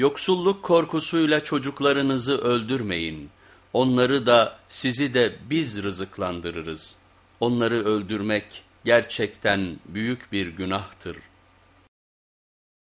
Yoksulluk korkusuyla çocuklarınızı öldürmeyin. Onları da sizi de biz rızıklandırırız. Onları öldürmek gerçekten büyük bir günahtır.